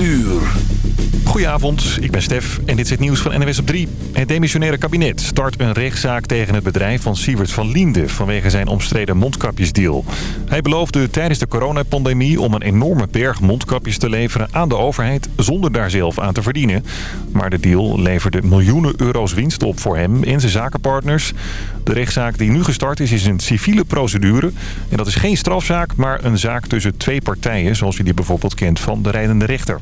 uur. Goedenavond, ik ben Stef en dit is het nieuws van NWS op 3. Het demissionaire kabinet start een rechtszaak tegen het bedrijf van Siewert van Liende... vanwege zijn omstreden mondkapjesdeal. Hij beloofde tijdens de coronapandemie om een enorme berg mondkapjes te leveren aan de overheid... zonder daar zelf aan te verdienen. Maar de deal leverde miljoenen euro's winst op voor hem en zijn zakenpartners. De rechtszaak die nu gestart is, is een civiele procedure. En dat is geen strafzaak, maar een zaak tussen twee partijen... zoals je die bijvoorbeeld kent van de rijdende rechter.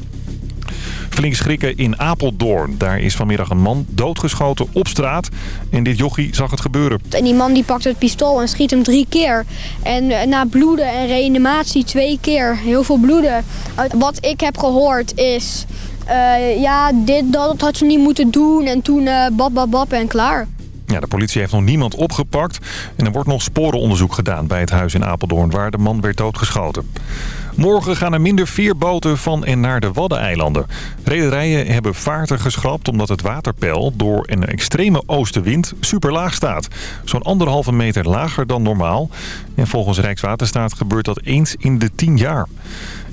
Flink schrikken in Apeldoorn. Daar is vanmiddag een man doodgeschoten op straat. En dit jochie zag het gebeuren. En die man die pakt het pistool en schiet hem drie keer. En eh, na bloeden en reanimatie twee keer. Heel veel bloeden. Wat ik heb gehoord is... eh, ja, dit, dat had ze niet moeten doen. En toen uh, bab, bab, bab en klaar. Ja, de politie heeft nog niemand opgepakt. En er wordt nog sporenonderzoek gedaan bij het huis in Apeldoorn... waar de man werd doodgeschoten. Morgen gaan er minder veerboten van en naar de Waddeneilanden. Rederijen hebben vaarten geschrapt omdat het waterpeil door een extreme oostenwind super laag staat. Zo'n anderhalve meter lager dan normaal. En volgens Rijkswaterstaat gebeurt dat eens in de tien jaar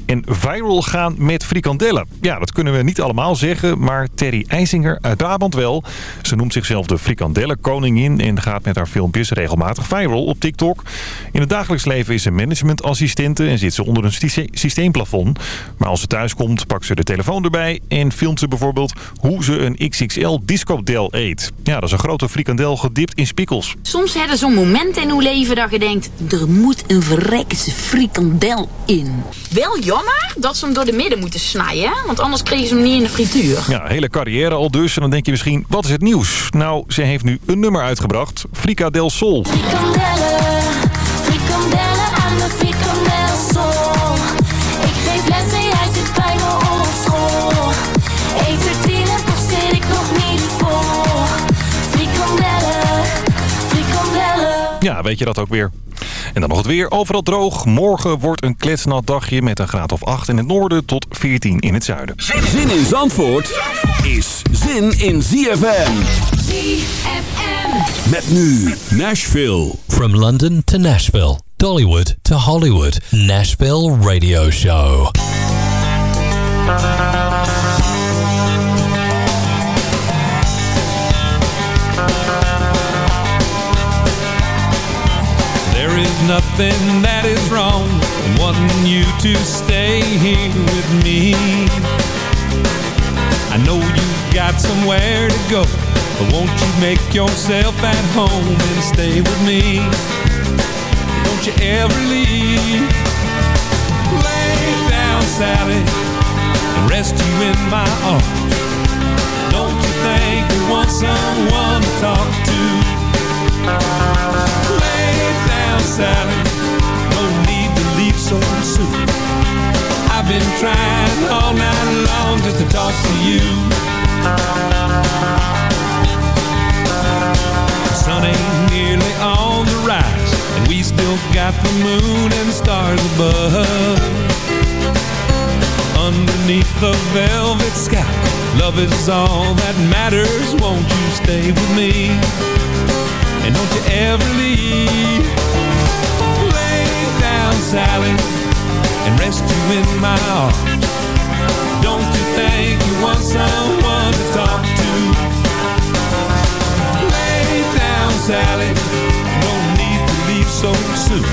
en viral gaan met frikandellen. Ja, dat kunnen we niet allemaal zeggen, maar Terry IJsinger uit Brabant wel. Ze noemt zichzelf de frikandellenkoningin en gaat met haar filmpjes regelmatig viral op TikTok. In het dagelijks leven is ze managementassistente en zit ze onder een systeemplafond. Maar als ze thuis komt, pakt ze de telefoon erbij en filmt ze bijvoorbeeld hoe ze een XXL discodel eet. Ja, dat is een grote frikandel gedipt in spikkels. Soms heb je zo'n moment in uw leven dat je denkt, er moet een verrekse frikandel in. Wel jammer dat ze hem door de midden moeten snijden, want anders kregen ze hem niet in de frituur. Ja, hele carrière al dus. En dan denk je misschien, wat is het nieuws? Nou, ze heeft nu een nummer uitgebracht. Frika del Sol. Frikandellen, frikandellen aan de frikandel Sol. Ik geef les en jij zit bij me op school. Eet er tien en toch zit ik nog niet vol. Frikandellen, frikandellen. Ja, weet je dat ook weer? En dan nog het weer. Overal droog. Morgen wordt een kletsnat dagje met een graad of 8 in het noorden tot 14 in het zuiden. Zin in Zandvoort is zin in ZFM. ZFM. Met nu Nashville. From London to Nashville, Dollywood to Hollywood, Nashville Radio Show. There is nothing that is wrong in wanting you to stay here with me. I know you've got somewhere to go, but won't you make yourself at home and stay with me? Don't you ever leave. Lay down, Sally, and rest you in my arms. Don't you think you want someone to talk to? Sally. No need to leave so soon. I've been trying all night long just to talk to you. Sun ain't nearly on the rise, and we still got the moon and stars above. Underneath the velvet sky, love is all that matters. Won't you stay with me? And don't you ever leave. Lay down, Sally And rest you in my arms. Don't you think you want someone to talk to? Lay down, Sally No need to leave so soon.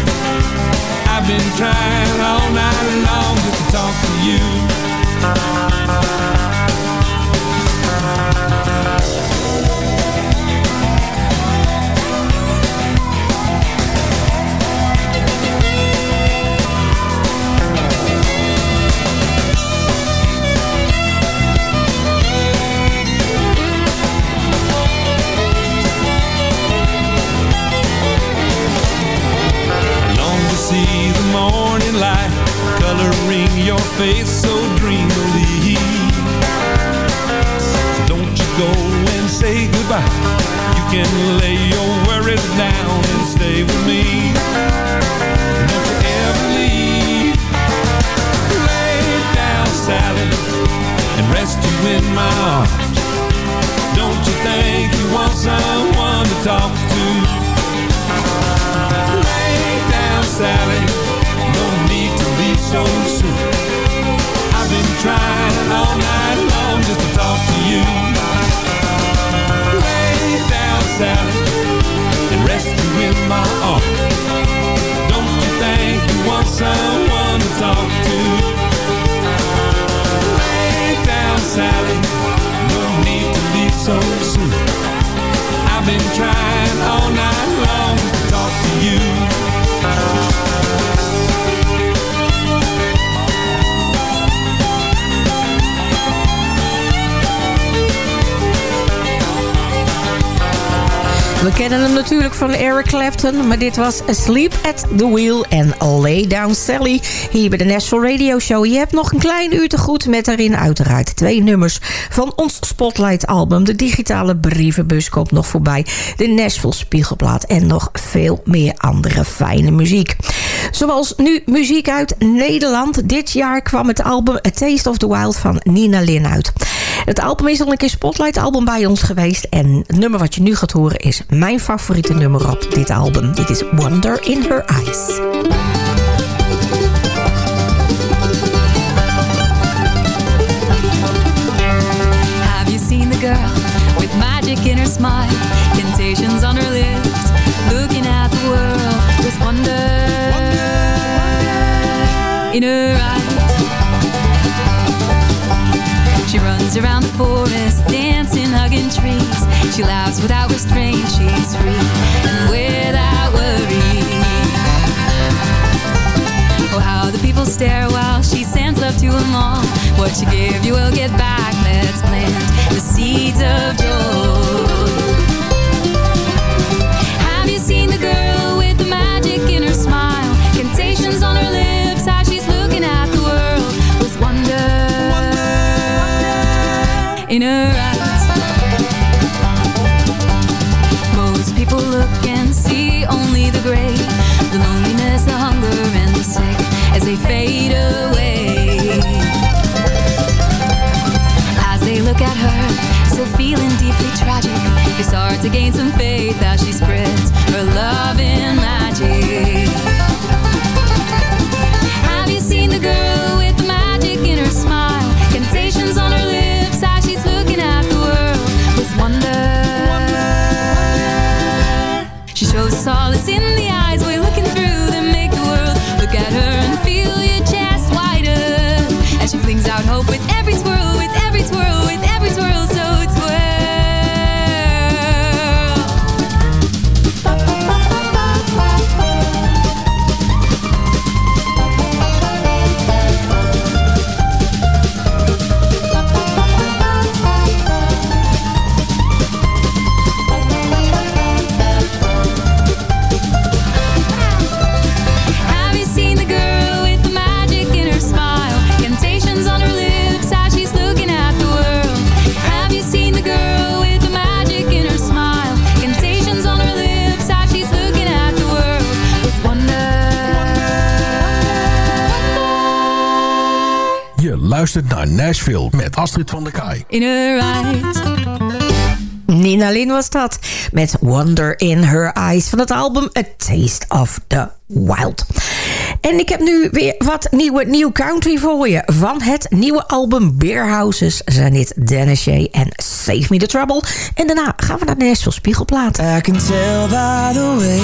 I've been trying all night long Just to talk to you face so dreamily. Don't you go and say goodbye. You can lay kennen hem natuurlijk van Eric Clapton, maar dit was Sleep at the Wheel en Lay Down Sally hier bij de Nashville Radio Show. Je hebt nog een klein uur te goed met daarin uiteraard twee nummers van ons Spotlight album. De digitale brievenbus komt nog voorbij, de Nashville Spiegelplaat en nog veel meer andere fijne muziek. Zoals nu muziek uit Nederland. Dit jaar kwam het album A Taste of the Wild van Nina Lin uit. Het album is al een keer Spotlight album bij ons geweest. En het nummer wat je nu gaat horen is mijn favoriete nummer op dit album. Dit is Wonder in Her Eyes. Have you seen the girl with magic in her smile, temptations on her lips, looking at the world with wonder, in her eyes? She runs around the forest, dancing, hugging trees. She laughs without restraint, she's free and without worry. Oh, how the people stare while she sends love to them all. What you give, you will get back. Let's plant the seeds of joy. Have you seen the girl with the magic in her smile? On her lips, how she's looking at the world with wonder in her eyes. Fade away. As they look at her, still feeling deeply tragic, it's hard to gain some faith as she spreads her love in magic. Nashville met Astrid van der Kaai. In her eyes. Nina Lin was dat. Met Wonder in Her Eyes van het album A Taste of the Wild. En ik heb nu weer wat nieuwe New Country voor je. Van het nieuwe album Beerhouses zijn dit Dennis J. en Save Me the Trouble. En daarna gaan we naar de Nashville Spiegelplaat. I can tell by the way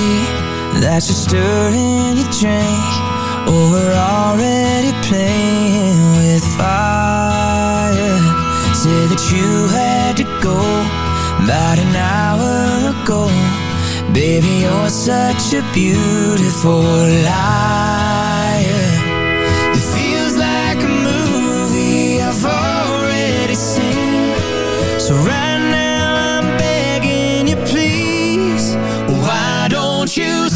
that you're stirring your drink. Oh, we're already playing with fire. Say that you had to go about an hour ago. Baby, you're such a beautiful liar. It feels like a movie I've already seen. So right now I'm begging you, please. Why don't you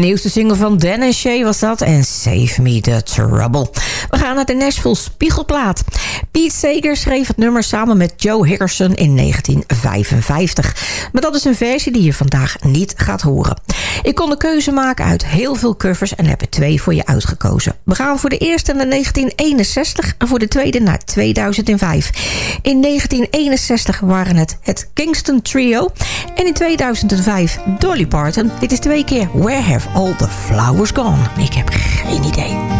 nieuwste single van Dan en Shay was dat. En Save Me The Trouble. We gaan naar de Nashville Spiegelplaat. Pete Seeger schreef het nummer samen met Joe Hickerson in 1955. Maar dat is een versie die je vandaag niet gaat horen. Ik kon de keuze maken uit heel veel covers en heb er twee voor je uitgekozen. We gaan voor de eerste naar 1961 en voor de tweede naar 2005. In 1961 waren het het Kingston Trio. En in 2005 Dolly Parton. Dit is twee keer Where Have All The Flowers Gone? Ik heb geen idee.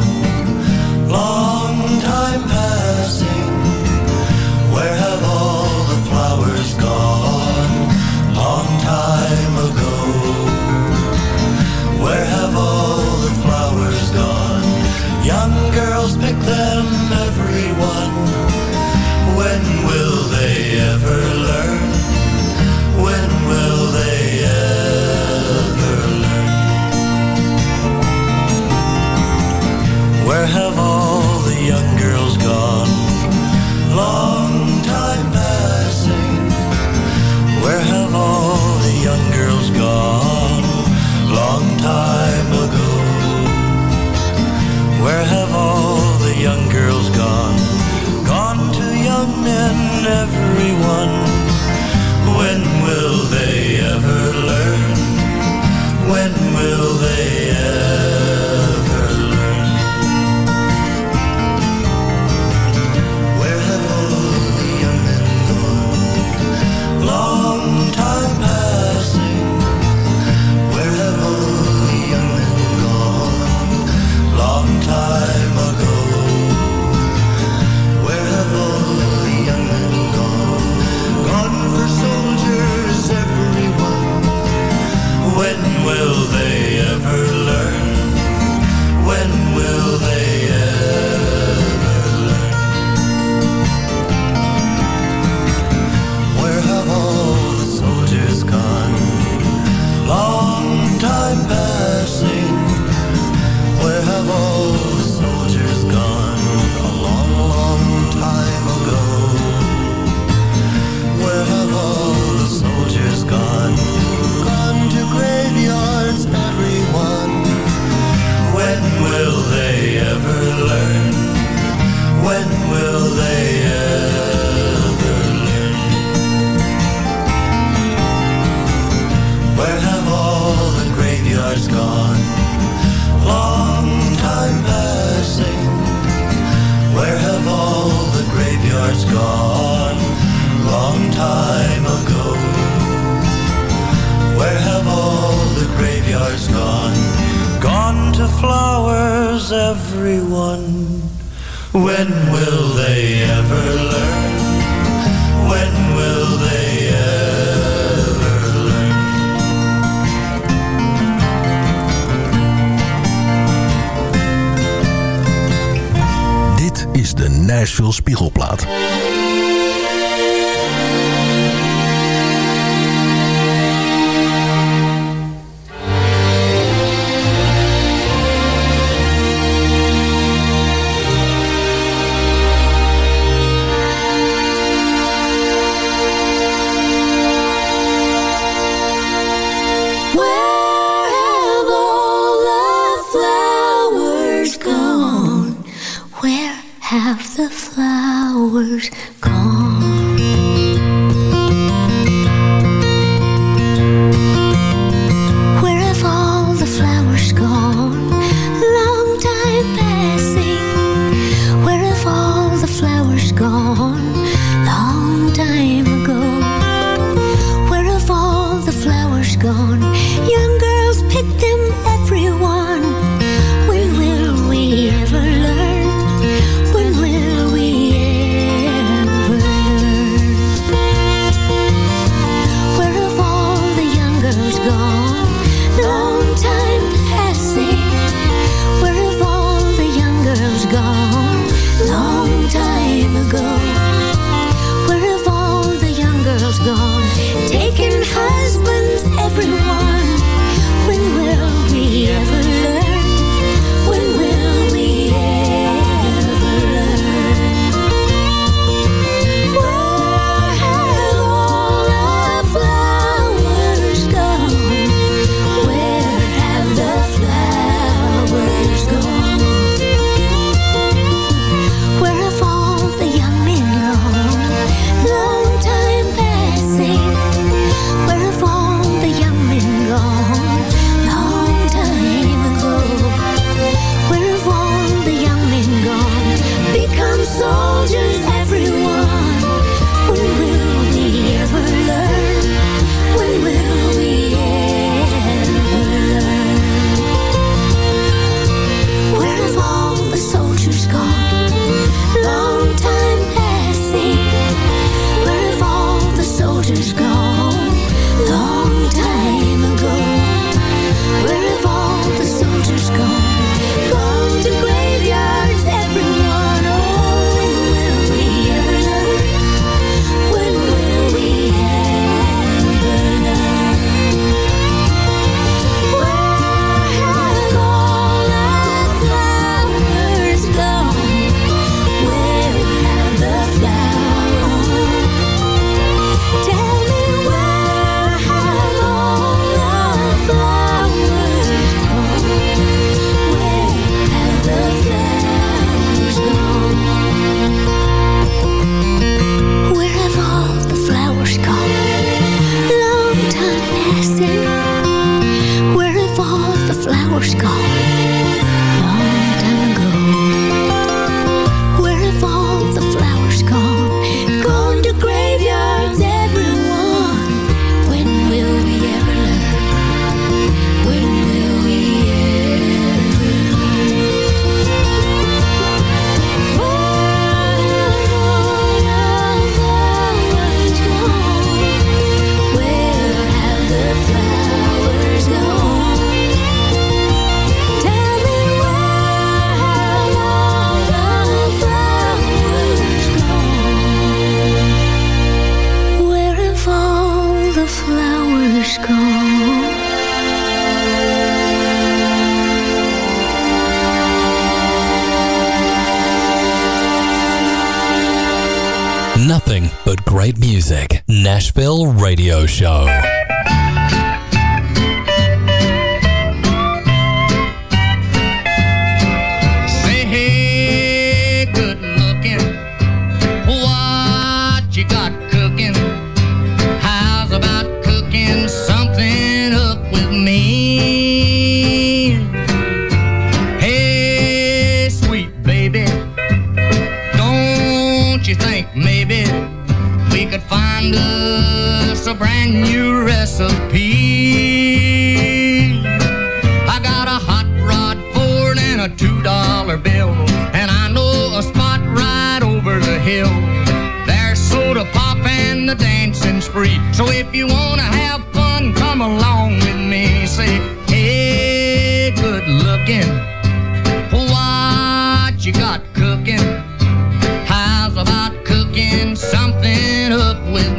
Everyone. When will they ever learn? When will they ever learn? Dit is de Nashville Spiegelplaat.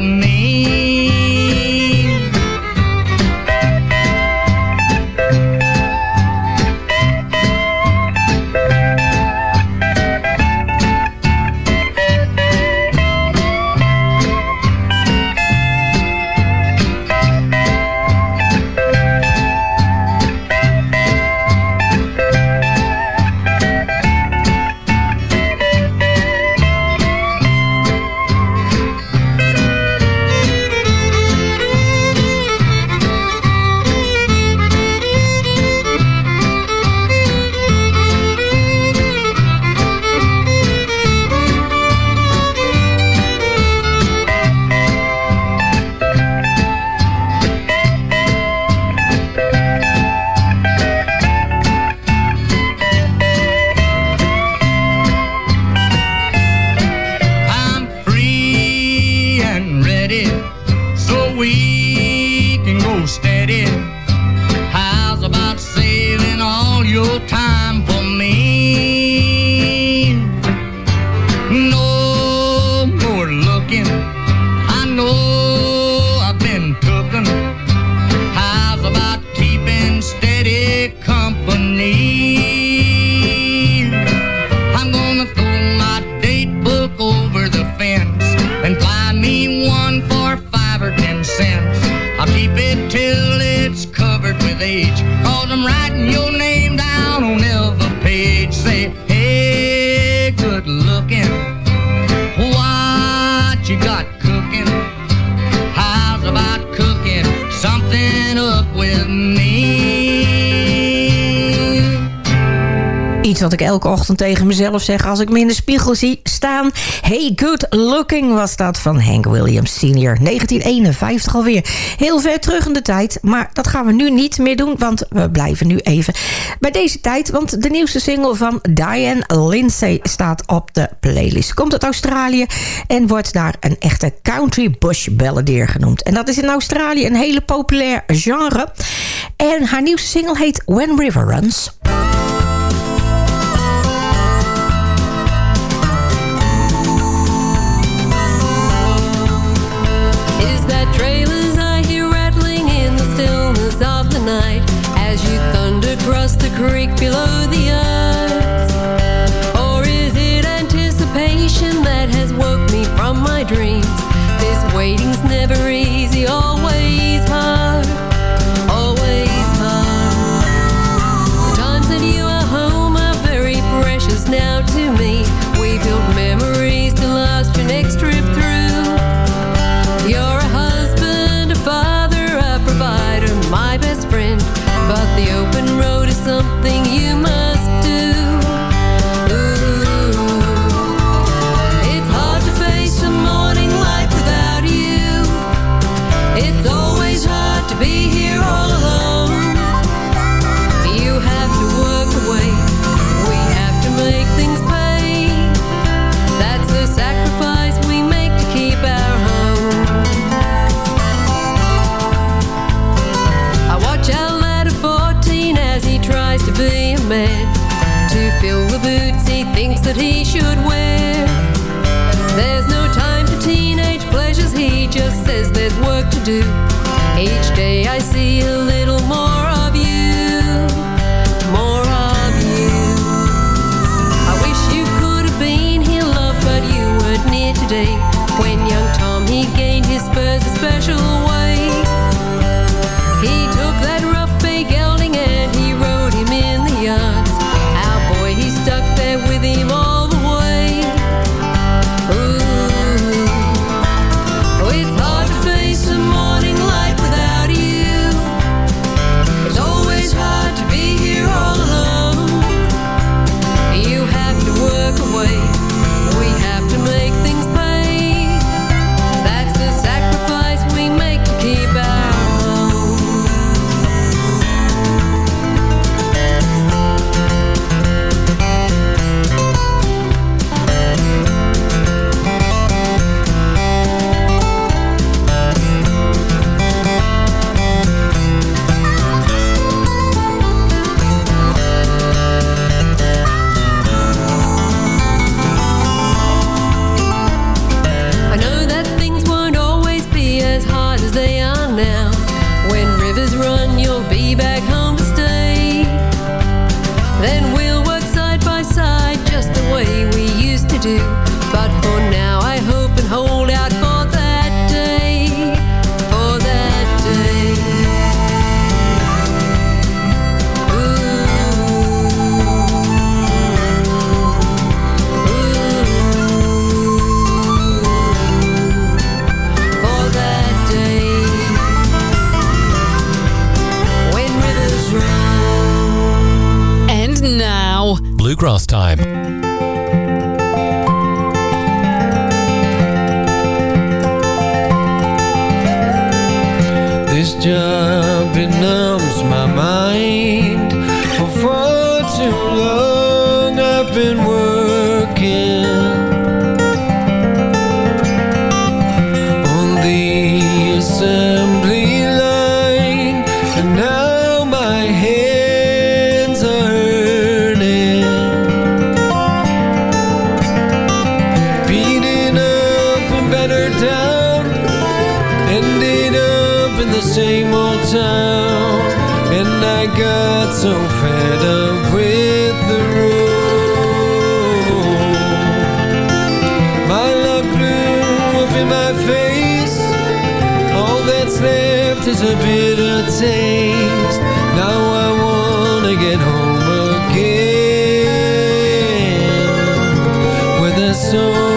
me iets wat ik elke ochtend tegen mezelf zeg... als ik me in de spiegel zie staan. Hey, good looking was dat van Hank Williams Sr. 1951 alweer. Heel ver terug in de tijd. Maar dat gaan we nu niet meer doen, want we blijven nu even bij deze tijd. Want de nieuwste single van Diane Lindsay staat op de playlist. Komt uit Australië en wordt daar een echte country bush balladeer genoemd. En dat is in Australië een hele populair genre. En haar nieuwste single heet When River Runs. just says there's work to do. Each day I see a little more of you, more of you. I wish you could have been here, love, but you weren't near today. When young Tom, he gained his spurs a special way. Bluegrass Time. This job it numbs my mind For far too long I've been working so fed up with the road. My love blew up in my face. All that's left is a bitter taste. Now I wanna get home again. Where there's so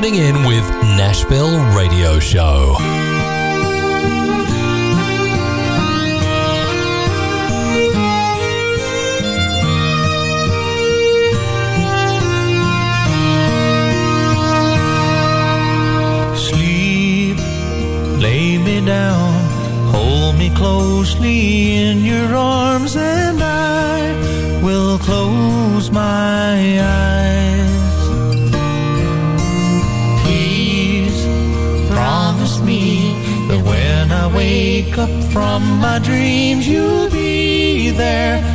tuning in with Nashville Radio Show. From my dreams, you'll be there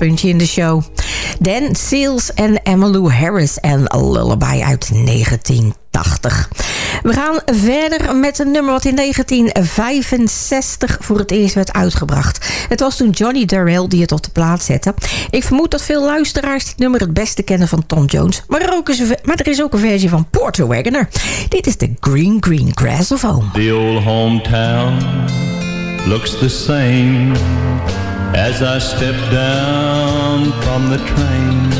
Rustpuntje in de show. Dan Seals en Emmylou Harris en Lullaby uit 1980. We gaan verder met een nummer wat in 1965 voor het eerst werd uitgebracht. Het was toen Johnny Darrell die het op de plaat zette. Ik vermoed dat veel luisteraars dit nummer het beste kennen van Tom Jones. Maar er, ook is maar er is ook een versie van Porter Wagoner. Dit is de Green Green Grass of Home. The old hometown looks the same as I step down from the train.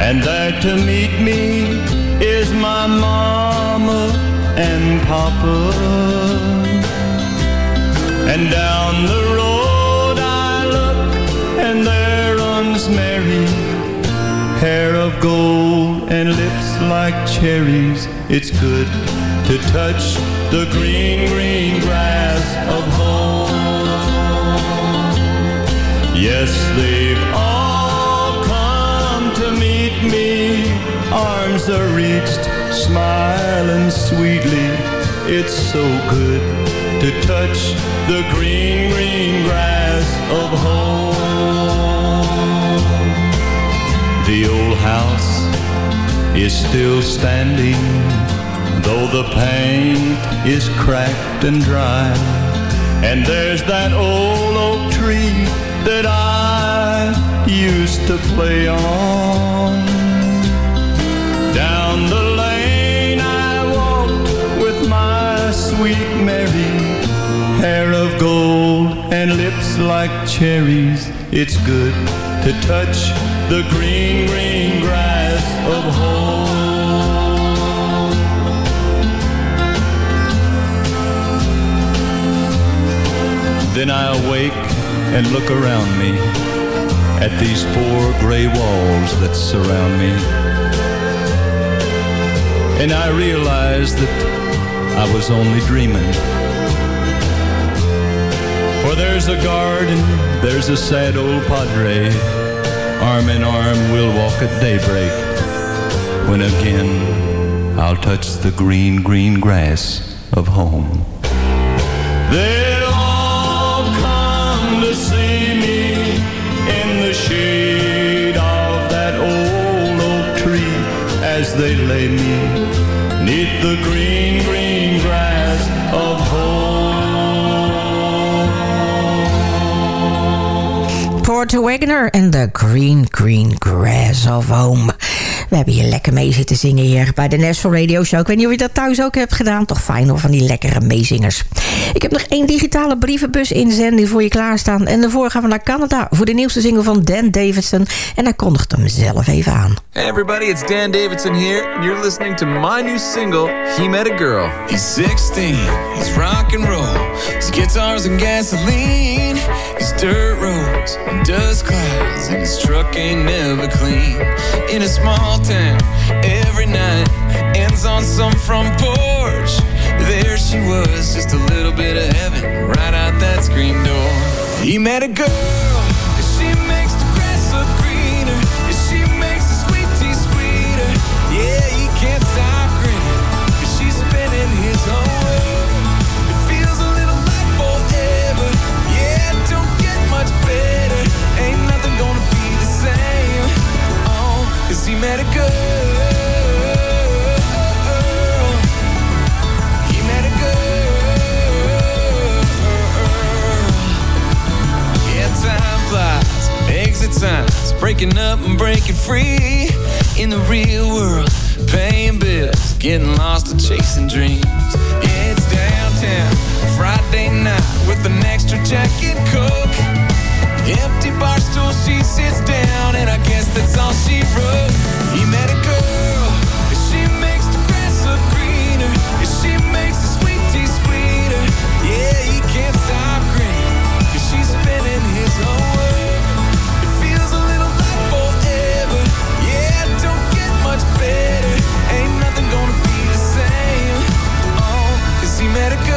And there to meet me is my mama and papa. And down the road I look and there runs Mary. Hair of gold and lips like cherries. It's good to touch the green, green grass of home. Yes, they've all come to meet me. Arms are reached, smiling sweetly. It's so good to touch the green, green grass of home. The old house is still standing, though the paint is cracked and dry. And there's that old oak tree that I used to play on. Down the lane I walked with my sweet Mary, hair of gold and lips like cherries. It's good to touch the green, green grass of home. Then I awake and look around me at these four gray walls that surround me. And I realize that I was only dreaming. For there's a garden, there's a sad old padre. Arm in arm, we'll walk at daybreak. When again, I'll touch the green, green grass of home. They'll they lay me neath the green, green grass of home. Wagoner and The Green Green Grass of Home. We hebben hier lekker mee zitten zingen hier bij de Nashville Radio Show. Ik weet niet of je dat thuis ook hebt gedaan. Toch fijn hoor, van die lekkere meezingers. Ik heb nog één digitale brievenbus inzending voor je klaarstaan. En daarvoor gaan we naar Canada voor de nieuwste single van Dan Davidson. En hij kondigt hem zelf even aan. Hey everybody, it's Dan Davidson here, and you're listening to my new single, He Met a Girl. He's 16, he's rock and roll. His guitars and gasoline. His dirt roads and dust clouds. And his truck ain't never clean. In a small town, every night ends on some front porch. There she was, just a little bit of heaven, right out that screen door. He met a girl, met a girl. He met a girl. Yeah, time flies, exit signs, breaking up and breaking free. In the real world, paying bills, getting lost and chasing dreams. It's downtown, Friday night with an extra jacket coke. Empty bar stool, she sits down, and I guess that's all she wrote. He met a girl, she makes the grass look greener, she makes the sweet tea sweeter. Yeah, he can't stop grinning, cause she's spinning his whole world. It feels a little like forever. Yeah, don't get much better. Ain't nothing gonna be the same. Oh, cause he met a girl.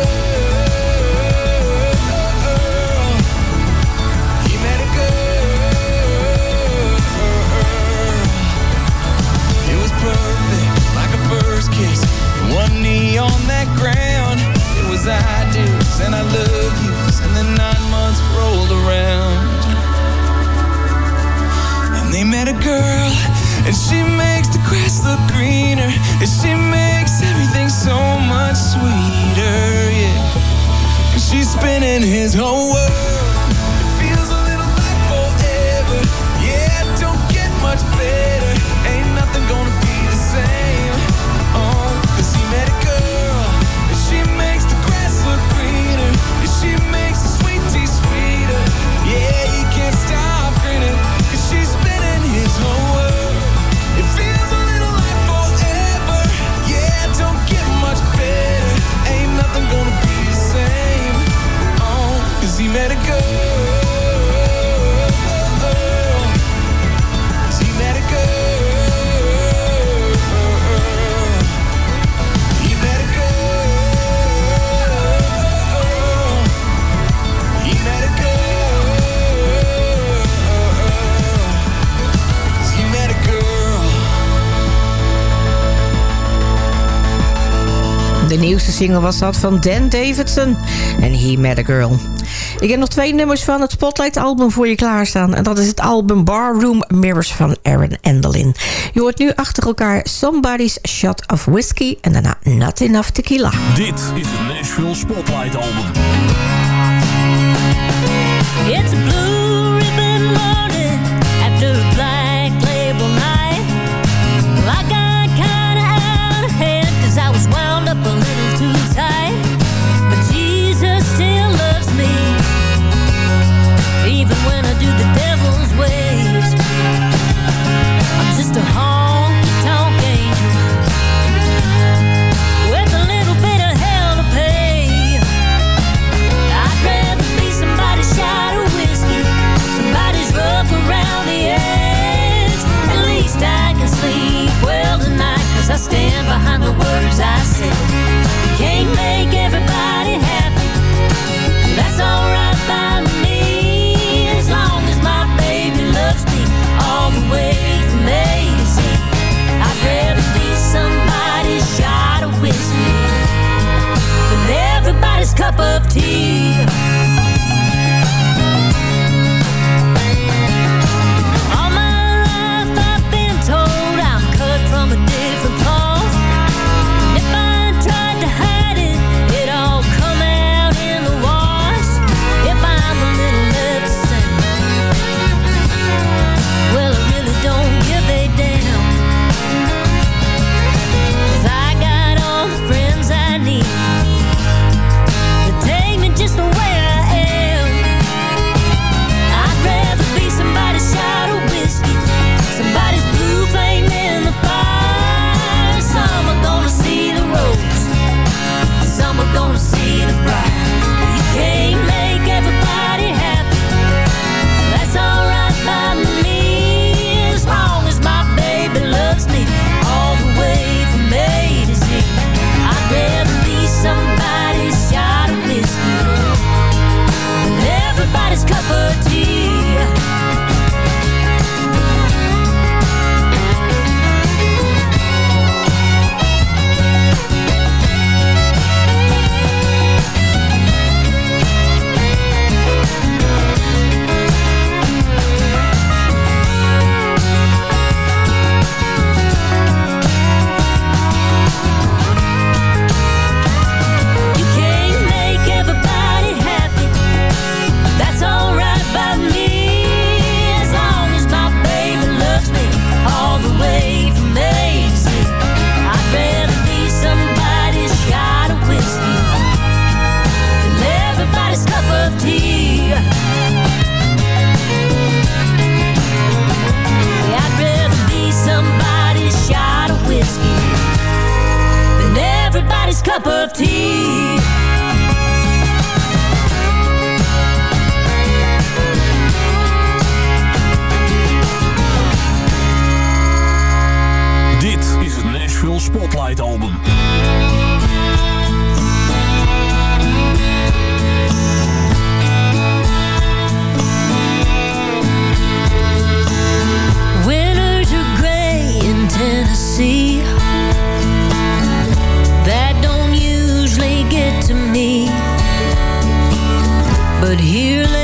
It I do's and I love yous. And then nine months rolled around. And they met a girl, and she makes the grass look greener. And she makes everything so much sweeter, yeah. And she's spinning his whole world. It feels a little like forever. Yeah, don't get much better. Met a girl. De nieuwste single was dat van Dan Davidson en He Met A Girl. Ik heb nog twee nummers van het Spotlight-album voor je klaarstaan. En dat is het album Barroom Mirrors van Aaron Endelin. Je hoort nu achter elkaar Somebody's Shot of Whiskey... en daarna Not Enough Tequila. Dit is het Nashville Spotlight Album. could hear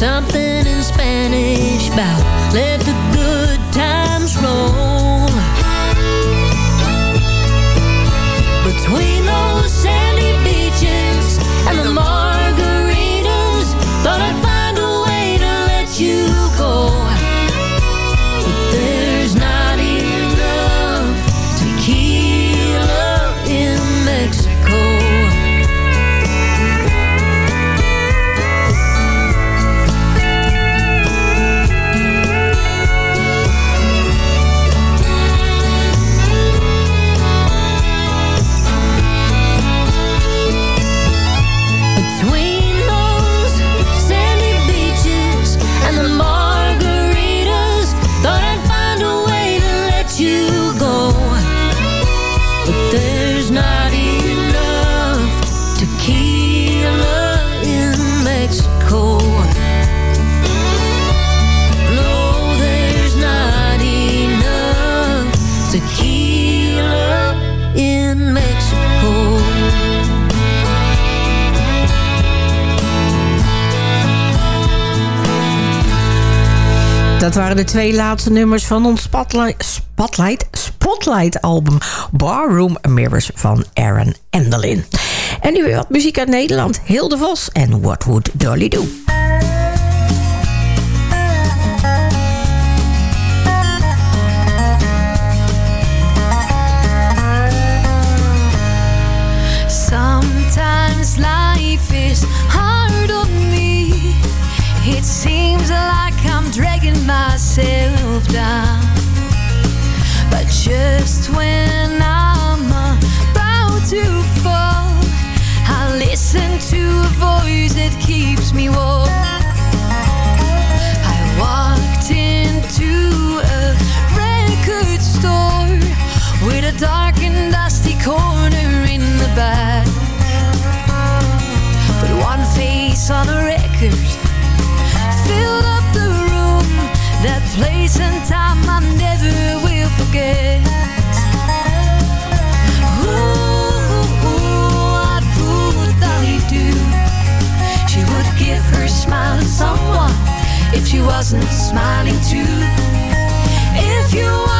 something dat waren de twee laatste nummers van ons Spotlight, Spotlight, album Barroom Mirrors van Aaron Endelin. En nu weer wat muziek uit Nederland. Hilde Vos en What Would Dolly Do? if she wasn't smiling too. If you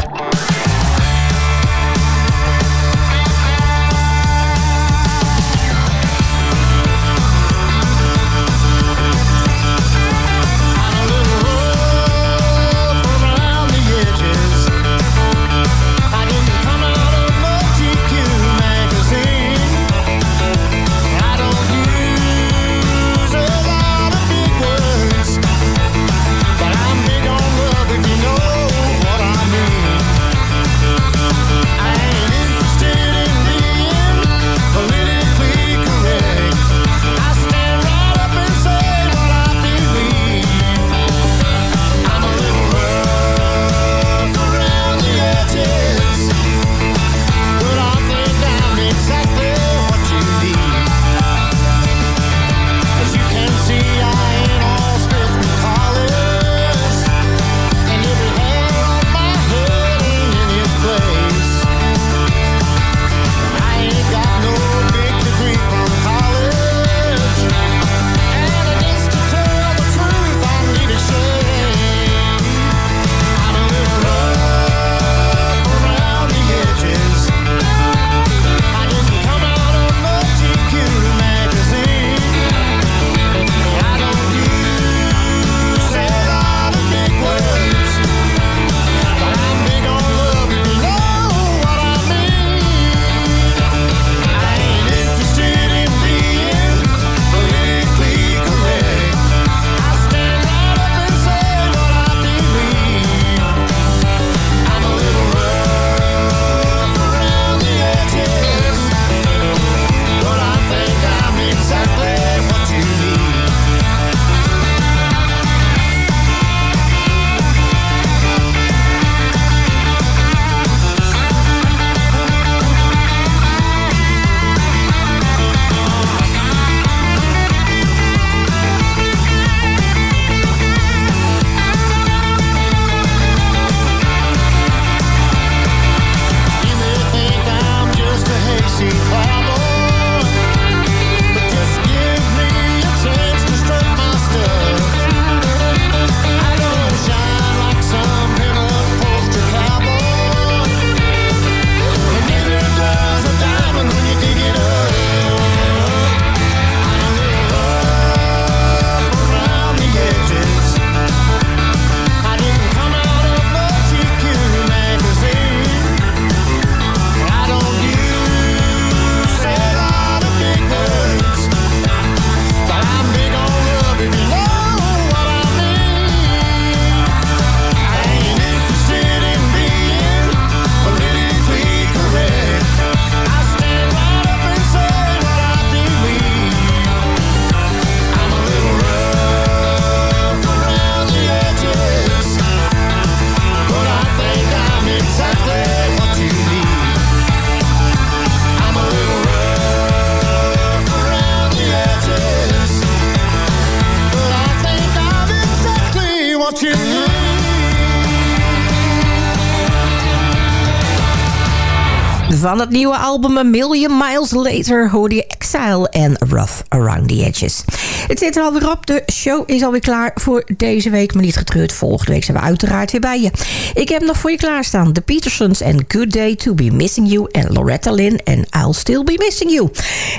Van het nieuwe album A Million Miles Later hoorde Exile en Rough Around the Edges. Het zit er alweer op. De show is alweer klaar voor deze week. Maar niet getreurd, volgende week zijn we uiteraard weer bij je. Ik heb nog voor je klaarstaan. The Petersons en Good Day To Be Missing You. En Loretta Lynn en I'll Still Be Missing You.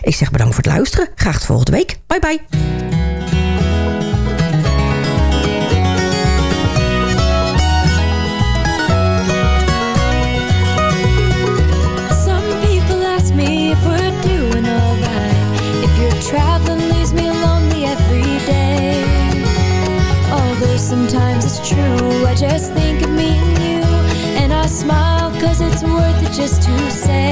Ik zeg bedankt voor het luisteren. Graag tot volgende week. Bye bye. just to say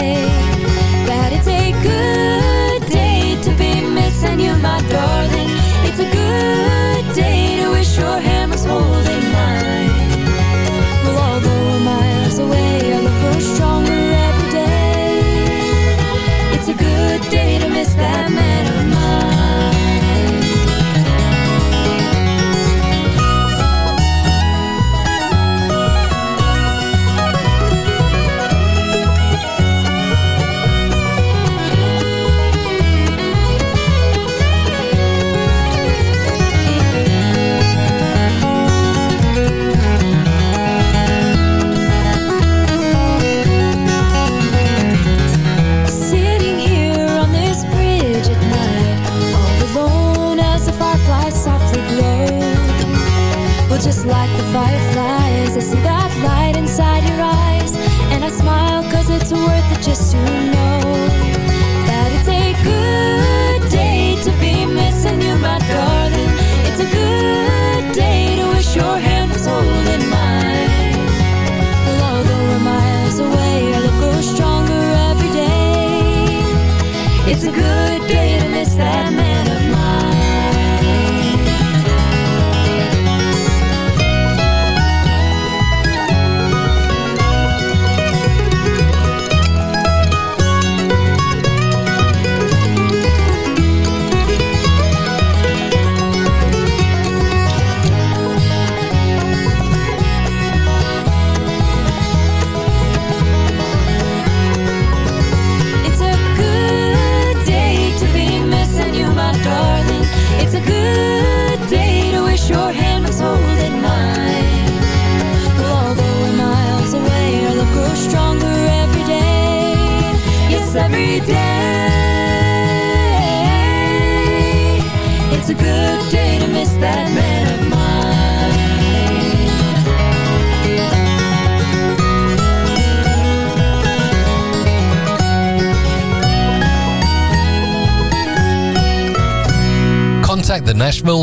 It's a good day to miss that man.